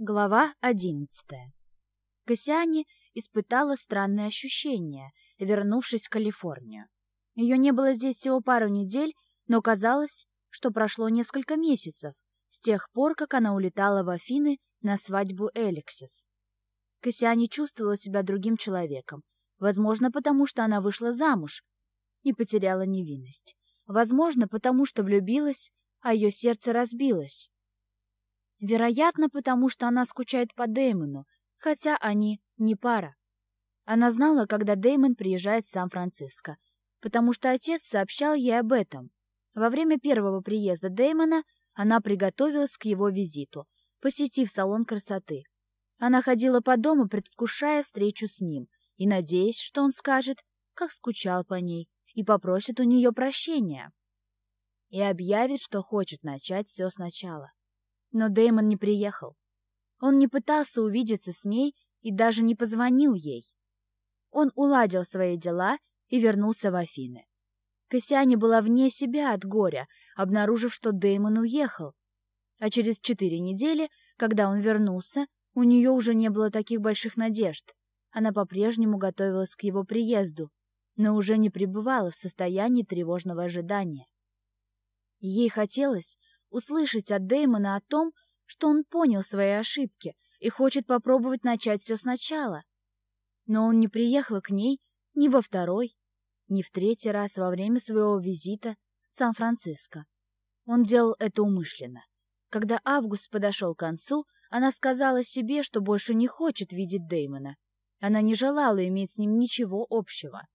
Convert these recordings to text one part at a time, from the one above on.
Глава одиннадцатая. Кассиане испытала странные ощущения, вернувшись в Калифорнию. Ее не было здесь всего пару недель, но казалось, что прошло несколько месяцев с тех пор, как она улетала в Афины на свадьбу Эликсис. Кассиане чувствовала себя другим человеком, возможно, потому что она вышла замуж и потеряла невинность, возможно, потому что влюбилась, а ее сердце разбилось. Вероятно, потому что она скучает по Дэймону, хотя они не пара. Она знала, когда Дэймон приезжает в Сан-Франциско, потому что отец сообщал ей об этом. Во время первого приезда Дэймона она приготовилась к его визиту, посетив салон красоты. Она ходила по дому, предвкушая встречу с ним, и надеясь, что он скажет, как скучал по ней, и попросит у нее прощения. И объявит, что хочет начать все сначала. Но Дэймон не приехал. Он не пытался увидеться с ней и даже не позвонил ей. Он уладил свои дела и вернулся в Афины. Кассиане была вне себя от горя, обнаружив, что Дэймон уехал. А через четыре недели, когда он вернулся, у нее уже не было таких больших надежд. Она по-прежнему готовилась к его приезду, но уже не пребывала в состоянии тревожного ожидания. Ей хотелось, услышать от Дэймона о том, что он понял свои ошибки и хочет попробовать начать все сначала. Но он не приехал к ней ни во второй, ни в третий раз во время своего визита в Сан-Франциско. Он делал это умышленно. Когда август подошел к концу, она сказала себе, что больше не хочет видеть Дэймона. Она не желала иметь с ним ничего общего.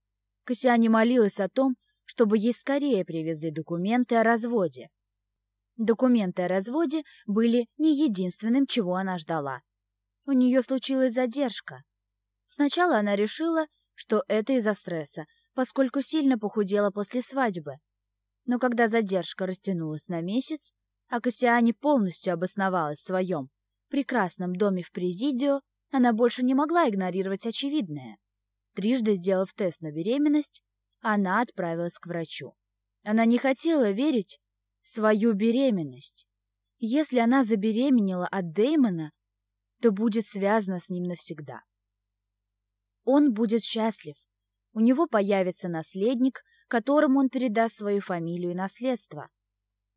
Кассиане молилась о том, чтобы ей скорее привезли документы о разводе. Документы о разводе были не единственным, чего она ждала. У нее случилась задержка. Сначала она решила, что это из-за стресса, поскольку сильно похудела после свадьбы. Но когда задержка растянулась на месяц, а Кассиане полностью обосновалась в своем прекрасном доме в Президио, она больше не могла игнорировать очевидное. Трижды сделав тест на беременность, она отправилась к врачу. Она не хотела верить, свою беременность. Если она забеременела от Дэймона, то будет связана с ним навсегда. Он будет счастлив. У него появится наследник, которому он передаст свою фамилию и наследство.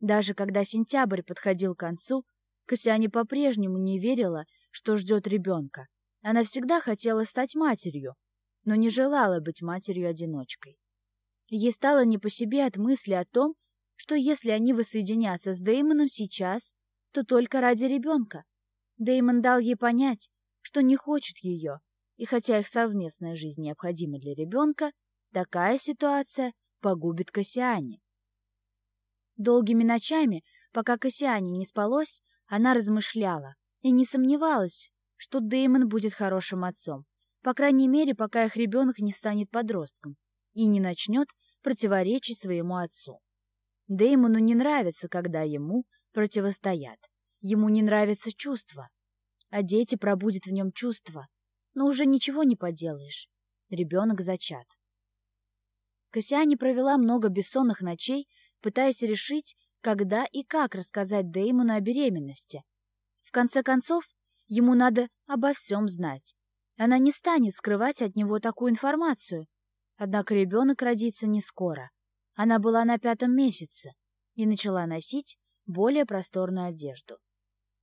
Даже когда сентябрь подходил к концу, Кассиане по-прежнему не верила, что ждет ребенка. Она всегда хотела стать матерью, но не желала быть матерью-одиночкой. Ей стало не по себе от мысли о том, что если они воссоединятся с Дэймоном сейчас, то только ради ребенка. Дэймон дал ей понять, что не хочет ее, и хотя их совместная жизнь необходима для ребенка, такая ситуация погубит Кассиане. Долгими ночами, пока Кассиане не спалось, она размышляла и не сомневалась, что Дэймон будет хорошим отцом, по крайней мере, пока их ребенок не станет подростком и не начнет противоречить своему отцу. Дэймону не нравится, когда ему противостоят. Ему не нравится чувство. А дети пробудят в нем чувства. Но уже ничего не поделаешь. Ребенок зачат. Кассиане провела много бессонных ночей, пытаясь решить, когда и как рассказать Дэймону о беременности. В конце концов, ему надо обо всем знать. Она не станет скрывать от него такую информацию. Однако ребенок родится не скоро. Она была на пятом месяце и начала носить более просторную одежду.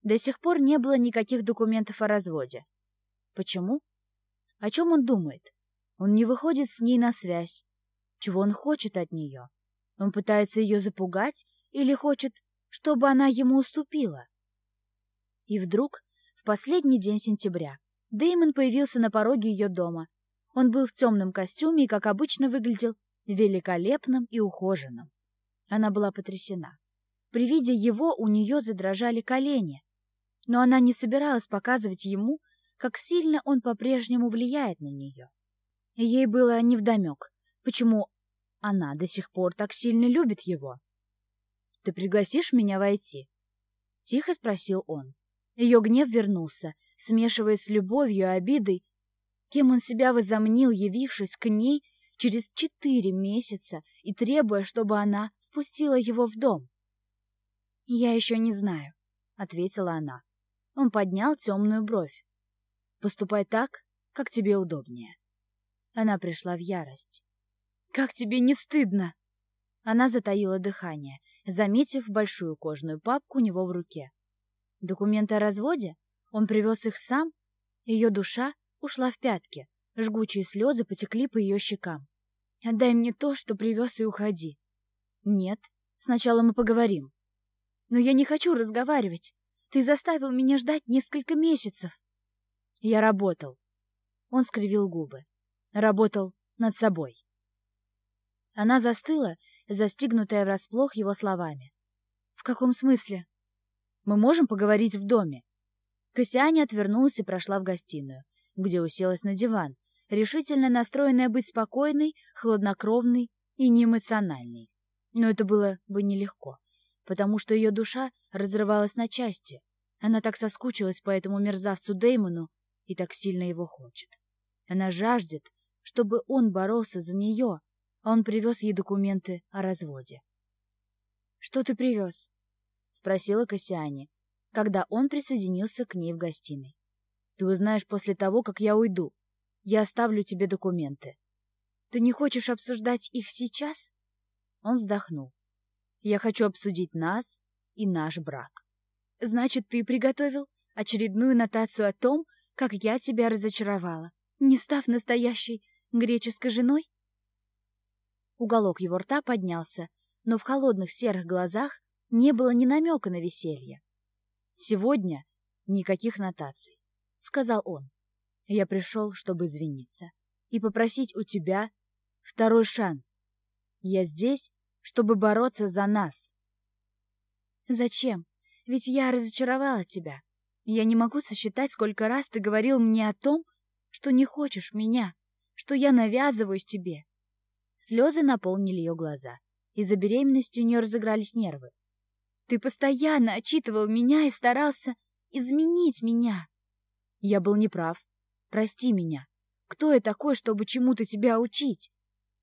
До сих пор не было никаких документов о разводе. Почему? О чем он думает? Он не выходит с ней на связь. Чего он хочет от нее? Он пытается ее запугать или хочет, чтобы она ему уступила? И вдруг, в последний день сентября, Дэймон появился на пороге ее дома. Он был в темном костюме и, как обычно, выглядел великолепным и ухоженным. Она была потрясена. При виде его у нее задрожали колени, но она не собиралась показывать ему, как сильно он по-прежнему влияет на нее. ей было невдомек, почему она до сих пор так сильно любит его. «Ты пригласишь меня войти?» — тихо спросил он. Ее гнев вернулся, смешиваясь с любовью и обидой, кем он себя возомнил, явившись к ней через четыре месяца и требуя, чтобы она спустила его в дом. «Я еще не знаю», — ответила она. Он поднял темную бровь. «Поступай так, как тебе удобнее». Она пришла в ярость. «Как тебе не стыдно?» Она затаила дыхание, заметив большую кожаную папку у него в руке. Документы о разводе? Он привез их сам? Ее душа ушла в пятки. Жгучие слезы потекли по ее щекам. «Отдай мне то, что привез, и уходи». «Нет, сначала мы поговорим». «Но я не хочу разговаривать. Ты заставил меня ждать несколько месяцев». «Я работал». Он скривил губы. Работал над собой. Она застыла, застигнутая врасплох его словами. «В каком смысле?» «Мы можем поговорить в доме?» Кассиане отвернулась и прошла в гостиную, где уселась на диван, решительно настроенная быть спокойной, хладнокровной и неэмоциональной. Но это было бы нелегко, потому что ее душа разрывалась на части. Она так соскучилась по этому мерзавцу Деймону и так сильно его хочет. Она жаждет, чтобы он боролся за нее, а он привез ей документы о разводе. «Что ты привез?» — спросила Кассиане, когда он присоединился к ней в гостиной. «Ты узнаешь после того, как я уйду. Я оставлю тебе документы». «Ты не хочешь обсуждать их сейчас?» Он вздохнул. «Я хочу обсудить нас и наш брак». «Значит, ты приготовил очередную нотацию о том, как я тебя разочаровала, не став настоящей греческой женой?» Уголок его рта поднялся, но в холодных серых глазах не было ни намека на веселье. «Сегодня никаких нотаций», — сказал он. «Я пришел, чтобы извиниться и попросить у тебя второй шанс. Я здесь, чтобы бороться за нас». «Зачем? Ведь я разочаровала тебя. Я не могу сосчитать, сколько раз ты говорил мне о том, что не хочешь меня, что я навязываюсь тебе. Слезы наполнили ее глаза. Из-за беременности у нее разыгрались нервы. «Ты постоянно отчитывал меня и старался изменить меня!» «Я был неправ. Прости меня. Кто я такой, чтобы чему-то тебя учить?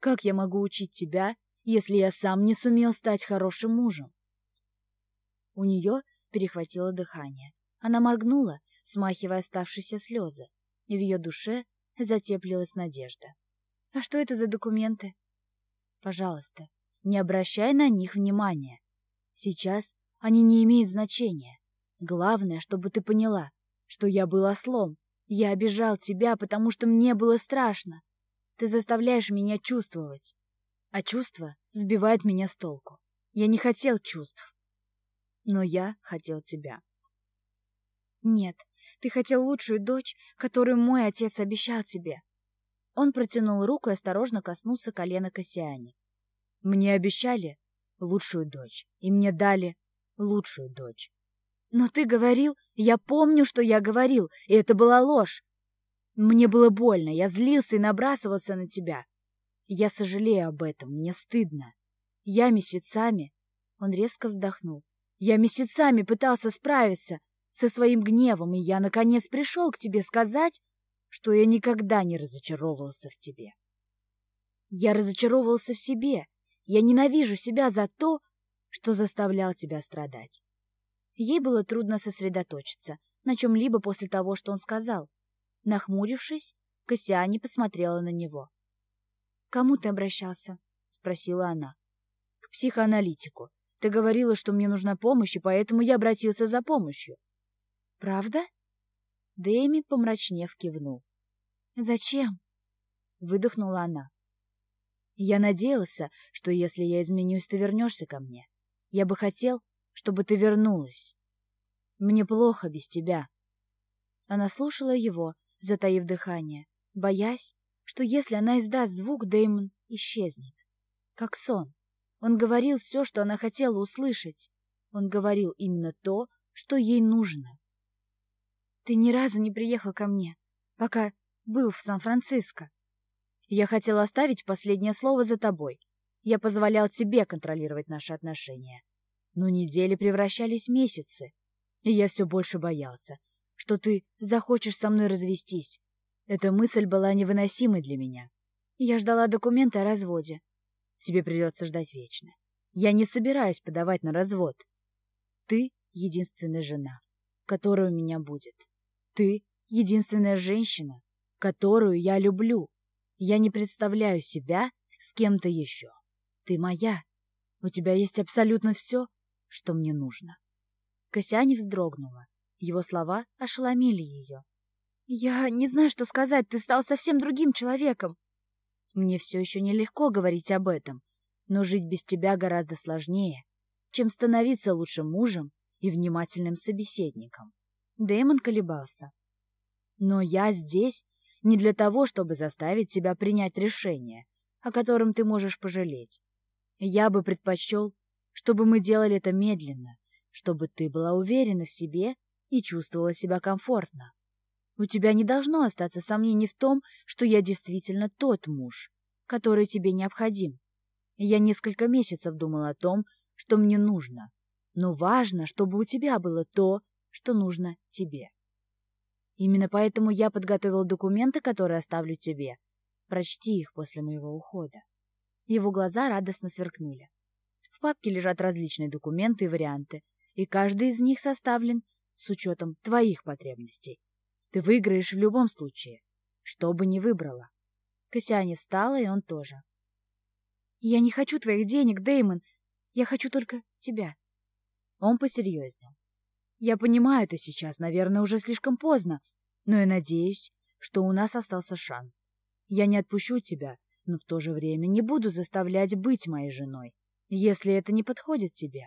Как я могу учить тебя, если я сам не сумел стать хорошим мужем?» У нее перехватило дыхание. Она моргнула, смахивая оставшиеся слезы, и в ее душе затеплилась надежда. «А что это за документы?» Пожалуйста, не обращай на них внимания. Сейчас они не имеют значения. Главное, чтобы ты поняла, что я был ослом. Я обижал тебя, потому что мне было страшно. Ты заставляешь меня чувствовать. А чувство сбивает меня с толку. Я не хотел чувств. Но я хотел тебя. Нет, ты хотел лучшую дочь, которую мой отец обещал тебе. Он протянул руку и осторожно коснулся колена Кассиани. «Мне обещали лучшую дочь, и мне дали лучшую дочь». «Но ты говорил...» «Я помню, что я говорил, и это была ложь. Мне было больно, я злился и набрасывался на тебя. Я сожалею об этом, мне стыдно. Я месяцами...» Он резко вздохнул. «Я месяцами пытался справиться со своим гневом, и я, наконец, пришел к тебе сказать, что я никогда не разочаровывался в тебе. Я разочаровывался в себе. Я ненавижу себя за то, что заставлял тебя страдать. Ей было трудно сосредоточиться на чем-либо после того, что он сказал. Нахмурившись, Кассиане посмотрела на него. «Кому ты обращался?» — спросила она. «К психоаналитику. Ты говорила, что мне нужна помощь, и поэтому я обратился за помощью». «Правда?» Дэми, помрачнев, кивнул. «Зачем?» — выдохнула она. «Я надеялся, что если я изменюсь, ты вернешься ко мне. Я бы хотел, чтобы ты вернулась. Мне плохо без тебя». Она слушала его, затаив дыхание, боясь, что если она издаст звук, Дэймон исчезнет. Как сон. Он говорил все, что она хотела услышать. Он говорил именно то, что ей нужно. Ты ни разу не приехал ко мне, пока был в Сан-Франциско. Я хотел оставить последнее слово за тобой. Я позволял тебе контролировать наши отношения. Но недели превращались в месяцы, и я все больше боялся, что ты захочешь со мной развестись. Эта мысль была невыносимой для меня. Я ждала документы о разводе. Тебе придется ждать вечно. Я не собираюсь подавать на развод. Ты — единственная жена которая у меня будет. Ты — единственная женщина, которую я люблю. Я не представляю себя с кем-то еще. Ты моя. У тебя есть абсолютно все, что мне нужно. Косяне вздрогнула. Его слова ошеломили ее. «Я не знаю, что сказать. Ты стал совсем другим человеком». «Мне все еще нелегко говорить об этом, но жить без тебя гораздо сложнее, чем становиться лучшим мужем и внимательным собеседником». Дэймон колебался. «Но я здесь не для того, чтобы заставить тебя принять решение, о котором ты можешь пожалеть. Я бы предпочел, чтобы мы делали это медленно, чтобы ты была уверена в себе и чувствовала себя комфортно. У тебя не должно остаться сомнений в том, что я действительно тот муж, который тебе необходим. Я несколько месяцев думал о том, что мне нужно, но важно, чтобы у тебя было то, что нужно тебе. Именно поэтому я подготовил документы, которые оставлю тебе. Прочти их после моего ухода. Его глаза радостно сверкнули. В папке лежат различные документы и варианты, и каждый из них составлен с учетом твоих потребностей. Ты выиграешь в любом случае, что бы ни выбрала. Косяне встала, и он тоже. «Я не хочу твоих денег, Деймон. Я хочу только тебя». Он посерьезнел. «Я понимаю это сейчас, наверное, уже слишком поздно, но я надеюсь, что у нас остался шанс. Я не отпущу тебя, но в то же время не буду заставлять быть моей женой, если это не подходит тебе.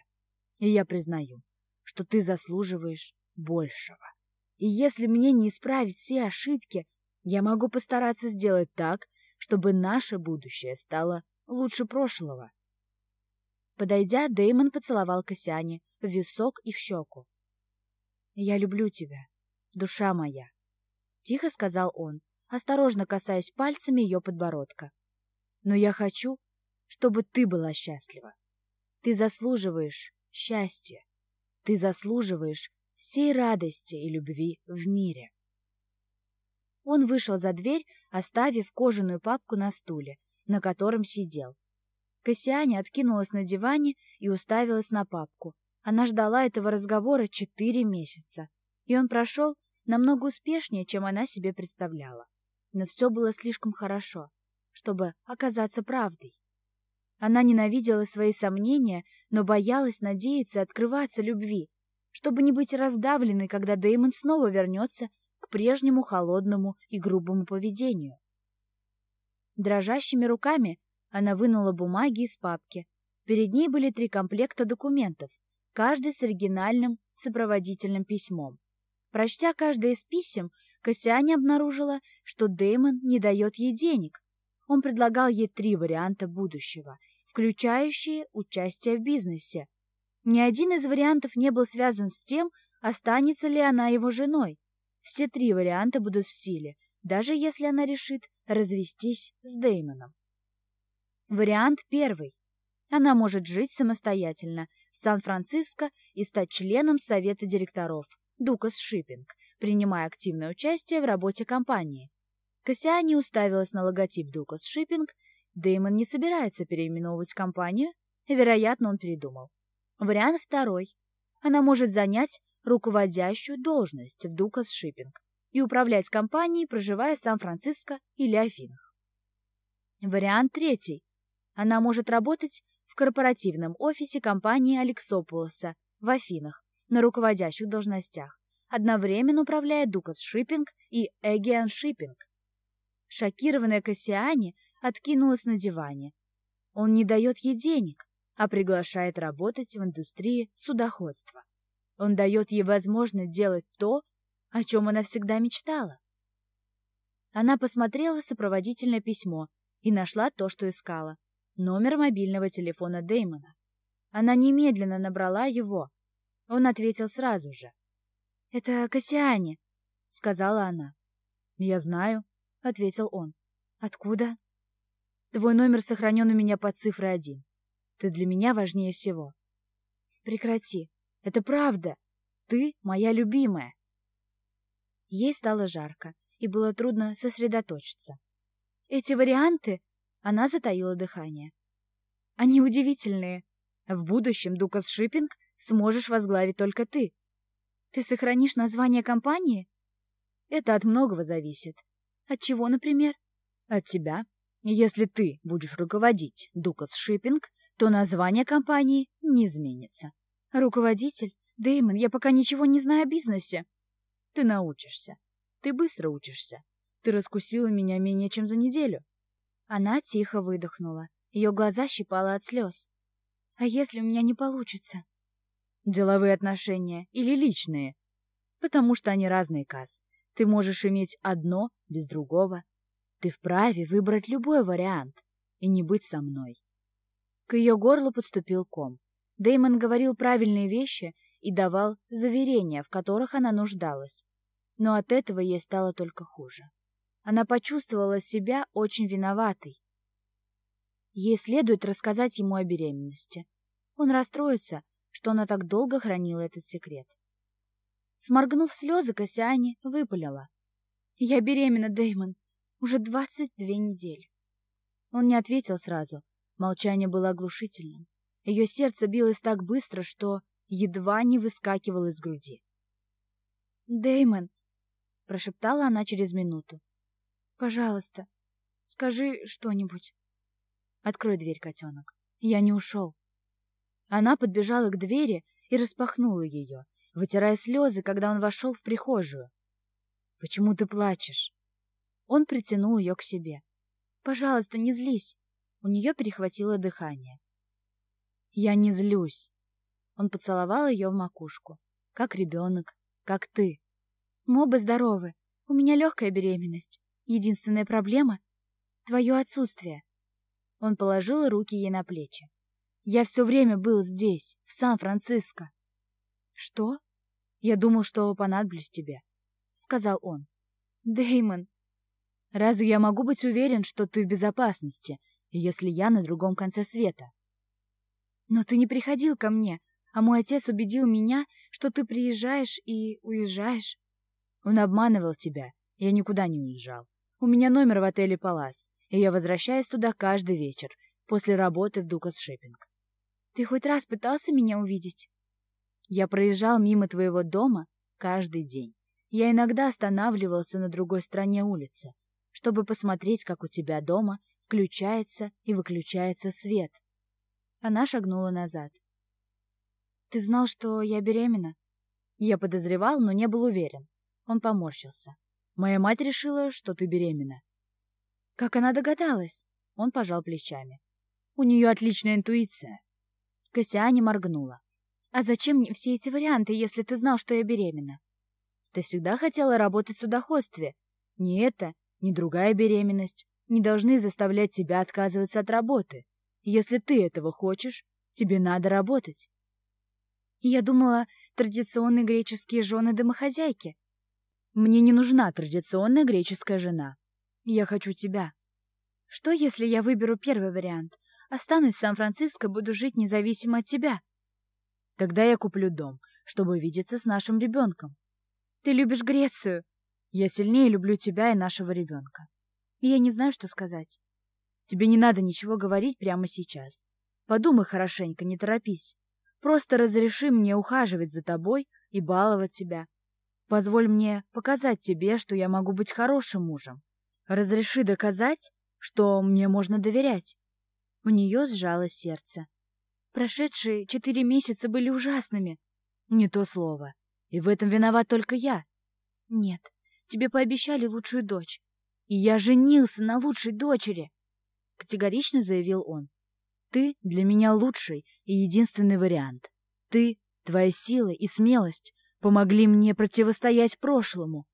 И я признаю, что ты заслуживаешь большего. И если мне не исправить все ошибки, я могу постараться сделать так, чтобы наше будущее стало лучше прошлого. Подойдя, Дэймон поцеловал Косяне в висок и в щеку. «Я люблю тебя, душа моя», — тихо сказал он, осторожно касаясь пальцами ее подбородка. «Но я хочу, чтобы ты была счастлива. Ты заслуживаешь счастья. Ты заслуживаешь всей радости и любви в мире. Он вышел за дверь, оставив кожаную папку на стуле, на котором сидел. Кассиане откинулась на диване и уставилась на папку. Она ждала этого разговора четыре месяца, и он прошел намного успешнее, чем она себе представляла. Но все было слишком хорошо, чтобы оказаться правдой. Она ненавидела свои сомнения, но боялась надеяться открываться любви, чтобы не быть раздавленной, когда Дэймон снова вернется к прежнему холодному и грубому поведению. Дрожащими руками она вынула бумаги из папки. Перед ней были три комплекта документов, каждый с оригинальным сопроводительным письмом. Прочтя каждое из писем, Кассиане обнаружила, что Дэймон не дает ей денег. Он предлагал ей три варианта будущего, включающие участие в бизнесе, ни один из вариантов не был связан с тем, останется ли она его женой. Все три варианта будут в силе, даже если она решит развестись с Деймоном. Вариант первый. Она может жить самостоятельно в Сан-Франциско и стать членом совета директоров Дукас Шиппинг, принимая активное участие в работе компании. Кассиане уставилась на логотип Дукас Шиппинг. Деймон не собирается переименовывать компанию, вероятно, он передумал. Вариант второй. Она может занять руководящую должность в Дукас Шиппинг и управлять компанией, проживая в Сан-Франциско или Афинах. Вариант третий. Она может работать в корпоративном офисе компании Алексополоса в Афинах на руководящих должностях, одновременно управляя Дукас Шиппинг и Эгиан Шиппинг. Шокированная Кассиане откинулась на диване. Он не дает ей денег, а приглашает работать в индустрии судоходства. Он дает ей возможность делать то, о чем она всегда мечтала. Она посмотрела сопроводительное письмо и нашла то, что искала — номер мобильного телефона Дэймона. Она немедленно набрала его. Он ответил сразу же. «Это Кассиане», — сказала она. «Я знаю», — ответил он. «Откуда?» «Твой номер сохранен у меня под цифрой один. Ты для меня важнее всего. Прекрати. Это правда. Ты моя любимая. Ей стало жарко, и было трудно сосредоточиться. Эти варианты... Она затаила дыхание. Они удивительные. В будущем Дукас Шиппинг сможешь возглавить только ты. Ты сохранишь название компании? Это от многого зависит. От чего, например? От тебя. Если ты будешь руководить Дукас Шиппинг, то название компании не изменится. Руководитель? Дэймон, я пока ничего не знаю о бизнесе. Ты научишься. Ты быстро учишься. Ты раскусила меня менее чем за неделю. Она тихо выдохнула. Ее глаза щипало от слез. А если у меня не получится? Деловые отношения или личные? Потому что они разные, Каз. Ты можешь иметь одно без другого. Ты вправе выбрать любой вариант и не быть со мной. К ее горлу подступил ком. Дэймон говорил правильные вещи и давал заверения, в которых она нуждалась. Но от этого ей стало только хуже. Она почувствовала себя очень виноватой. Ей следует рассказать ему о беременности. Он расстроится, что она так долго хранила этот секрет. Сморгнув слезы, Кассиане выпалила. «Я беременна, Дэймон. Уже двадцать две недели». Он не ответил сразу. Молчание было оглушительным. Ее сердце билось так быстро, что едва не выскакивало из груди. «Дэймон!» — прошептала она через минуту. «Пожалуйста, скажи что-нибудь». «Открой дверь, котенок. Я не ушел». Она подбежала к двери и распахнула ее, вытирая слезы, когда он вошел в прихожую. «Почему ты плачешь?» Он притянул ее к себе. «Пожалуйста, не злись». У нее перехватило дыхание. «Я не злюсь». Он поцеловал ее в макушку. «Как ребенок, как ты». «Мы оба здоровы. У меня легкая беременность. Единственная проблема — твое отсутствие». Он положил руки ей на плечи. «Я все время был здесь, в Сан-Франциско». «Что?» «Я думал, что понадоблюсь тебе», — сказал он. Деймон, разве я могу быть уверен, что ты в безопасности, если я на другом конце света?» «Но ты не приходил ко мне, а мой отец убедил меня, что ты приезжаешь и уезжаешь». «Он обманывал тебя. Я никуда не уезжал. У меня номер в отеле «Палас», и я возвращаюсь туда каждый вечер, после работы в Дукас Шиппинг. Ты хоть раз пытался меня увидеть? Я проезжал мимо твоего дома каждый день. Я иногда останавливался на другой стороне улицы, чтобы посмотреть, как у тебя дома включается и выключается свет. Она шагнула назад. «Ты знал, что я беременна?» Я подозревал, но не был уверен. Он поморщился. «Моя мать решила, что ты беременна». «Как она догадалась?» Он пожал плечами. «У нее отличная интуиция». Кассиане моргнула. «А зачем мне все эти варианты, если ты знал, что я беременна?» «Ты всегда хотела работать в судоходстве. Ни это, ни другая беременность не должны заставлять тебя отказываться от работы. Если ты этого хочешь, тебе надо работать». «Я думала, традиционные греческие жены-домохозяйки». «Мне не нужна традиционная греческая жена. Я хочу тебя». «Что, если я выберу первый вариант? Останусь в Сан-Франциско, буду жить независимо от тебя?» Тогда я куплю дом, чтобы видеться с нашим ребенком. Ты любишь Грецию. Я сильнее люблю тебя и нашего ребенка. И я не знаю, что сказать. Тебе не надо ничего говорить прямо сейчас. Подумай хорошенько, не торопись. Просто разреши мне ухаживать за тобой и баловать тебя. Позволь мне показать тебе, что я могу быть хорошим мужем. Разреши доказать, что мне можно доверять. У нее сжалось сердце. Прошедшие четыре месяца были ужасными. Не то слово. И в этом виноват только я. Нет, тебе пообещали лучшую дочь. И я женился на лучшей дочери, категорично заявил он. Ты для меня лучший и единственный вариант. Ты, твоя сила и смелость помогли мне противостоять прошлому,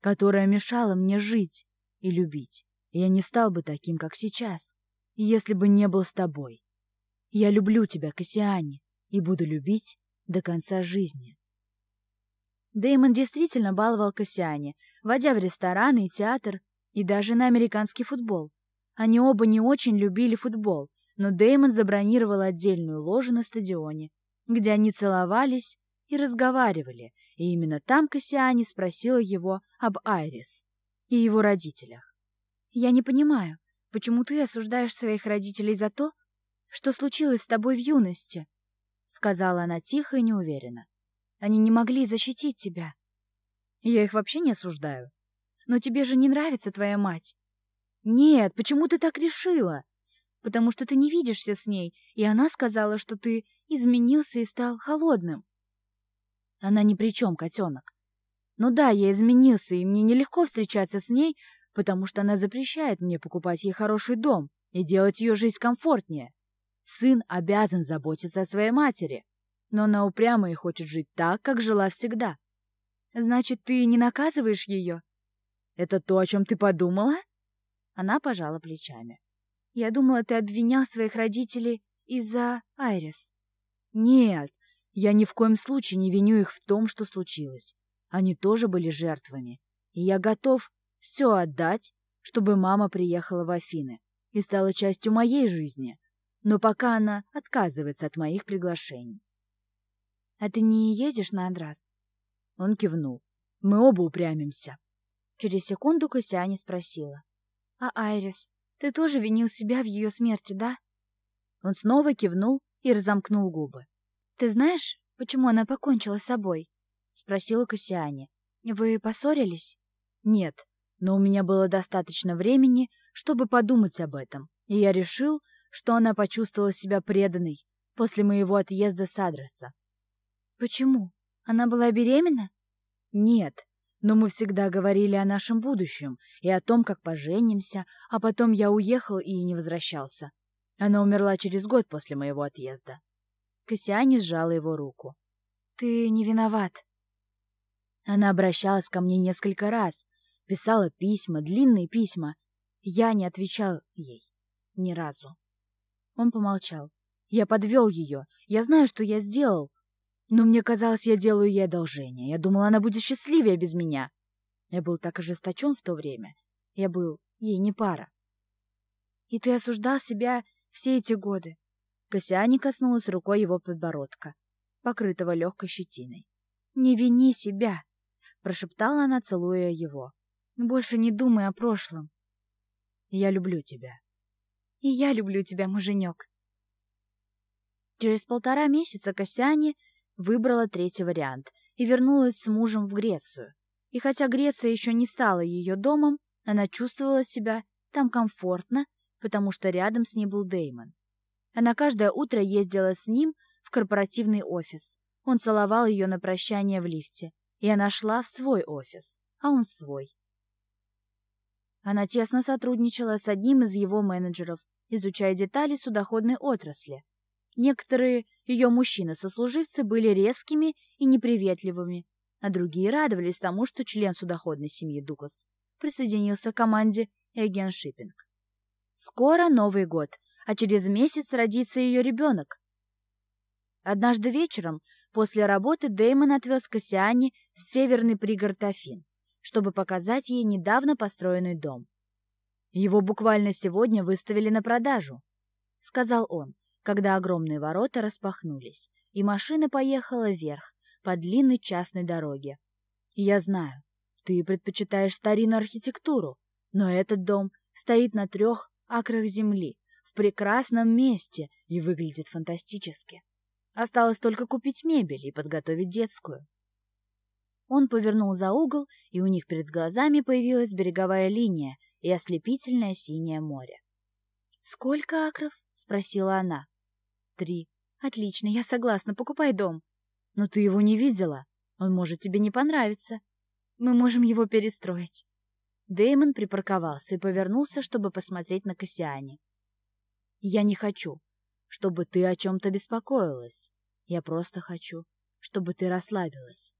которое мешало мне жить и любить. я не стал бы таким, как сейчас, если бы не был с тобой. Я люблю тебя, Кассиане, и буду любить до конца жизни. Дэймон действительно баловал Кассиане, водя в рестораны и театр, и даже на американский футбол. Они оба не очень любили футбол, но Дэймон забронировал отдельную ложу на стадионе, где они целовались и разговаривали, и именно там Кассиане спросила его об Айрис и его родителях. «Я не понимаю, почему ты осуждаешь своих родителей за то, что случилось с тобой в юности?» — сказала она тихо и неуверенно. Они не могли защитить тебя. Я их вообще не осуждаю. Но тебе же не нравится твоя мать. Нет, почему ты так решила? Потому что ты не видишься с ней, и она сказала, что ты изменился и стал холодным. Она ни при чем, котенок. Ну да, я изменился, и мне нелегко встречаться с ней, потому что она запрещает мне покупать ей хороший дом и делать ее жизнь комфортнее. Сын обязан заботиться о своей матери, но она упряма и хочет жить так, как жила всегда. Значит, ты не наказываешь ее? Это то, о чем ты подумала? Она пожала плечами. Я думала, ты обвинял своих родителей из-за Айрис. Нет, я ни в коем случае не виню их в том, что случилось. Они тоже были жертвами, и я готов все отдать, чтобы мама приехала в Афины и стала частью моей жизни, но пока она отказывается от моих приглашений. — А ты не ездишь на Андрас? Он кивнул. Мы оба упрямимся. Через секунду Косяне спросила. — А Айрис, ты тоже винил себя в ее смерти, да? Он снова кивнул и разомкнул губы. — Ты знаешь, почему она покончила с собой? — спросила Кассиане. — Вы поссорились? — Нет, но у меня было достаточно времени, чтобы подумать об этом, и я решил, что она почувствовала себя преданной после моего отъезда с адреса. — Почему? Она была беременна? — Нет, но мы всегда говорили о нашем будущем и о том, как поженимся, а потом я уехал и не возвращался. Она умерла через год после моего отъезда. Кассиане сжала его руку. — Ты не виноват. Она обращалась ко мне несколько раз, писала письма, длинные письма. Я не отвечал ей. Ни разу. Он помолчал. Я подвел ее. Я знаю, что я сделал. Но мне казалось, я делаю ей одолжение. Я думал, она будет счастливее без меня. Я был так ожесточен в то время. Я был ей не пара. И ты осуждал себя все эти годы. Косяне коснулась рукой его подбородка, покрытого легкой щетиной. «Не вини себя!» — прошептала она, целуя его. «Больше не думай о прошлом». «Я люблю тебя». «И я люблю тебя, муженек». Через полтора месяца Косяне выбрала третий вариант и вернулась с мужем в Грецию. И хотя Греция еще не стала ее домом, она чувствовала себя там комфортно, потому что рядом с ней был Деймон. Она каждое утро ездила с ним в корпоративный офис. Он целовал ее на прощание в лифте, и она шла в свой офис, а он свой. Она тесно сотрудничала с одним из его менеджеров, изучая детали судоходной отрасли. Некоторые ее мужчины-сослуживцы были резкими и неприветливыми, а другие радовались тому, что член судоходной семьи Дукас присоединился к команде Эгиан Шиппинг. Скоро Новый год, а через месяц родится ее ребенок. Однажды вечером после работы Дэймон отвез Кассиане в северный пригород Афин, чтобы показать ей недавно построенный дом. «Его буквально сегодня выставили на продажу», — сказал он, когда огромные ворота распахнулись, и машина поехала вверх по длинной частной дороге. «Я знаю, ты предпочитаешь старинную архитектуру, но этот дом стоит на трех акрах земли, в прекрасном месте и выглядит фантастически. Осталось только купить мебель и подготовить детскую. Он повернул за угол, и у них перед глазами появилась береговая линия и ослепительное синее море. «Сколько акров?» — спросила она. «Три. Отлично, я согласна, покупай дом. Но ты его не видела. Он может тебе не понравиться. Мы можем его перестроить. Дэймон припарковался и повернулся, чтобы посмотреть на Кассиане. «Я не хочу, чтобы ты о чем-то беспокоилась. Я просто хочу, чтобы ты расслабилась».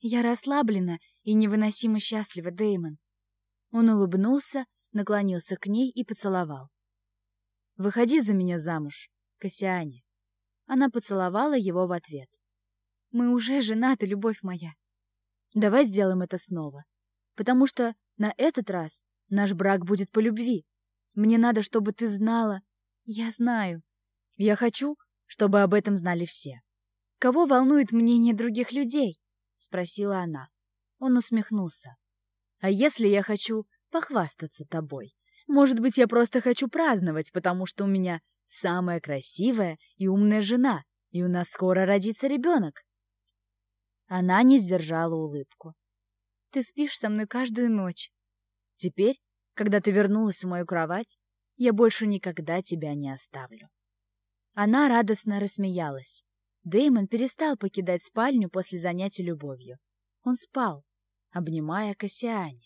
«Я расслаблена и невыносимо счастлива, Дэймон». Он улыбнулся, наклонился к ней и поцеловал. «Выходи за меня замуж, Кассиане». Она поцеловала его в ответ. «Мы уже женаты, любовь моя. Давай сделаем это снова, потому что на этот раз наш брак будет по любви. Мне надо, чтобы ты знала. Я знаю. Я хочу, чтобы об этом знали все. Кого волнует мнение других людей? Спросила она. Он усмехнулся. А если я хочу похвастаться тобой? Может быть, я просто хочу праздновать, потому что у меня самая красивая и умная жена, и у нас скоро родится ребенок. Она не сдержала улыбку. «Ты спишь со мной каждую ночь. Теперь, когда ты вернулась в мою кровать, я больше никогда тебя не оставлю». Она радостно рассмеялась. Дэймон перестал покидать спальню после занятий любовью. Он спал, обнимая Кассиане.